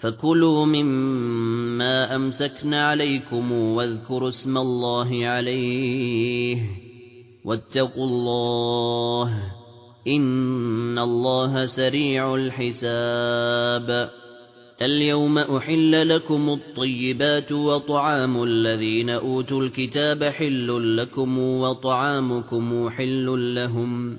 فكلوا مما أمسكنا عليكم واذكروا اسم الله عليه واتقوا الله إن الله سريع الحساب. اليوم أحل لكم الطيبات وطعام الذين أوتوا الكتاب حل لكم وطعامكم حل لهم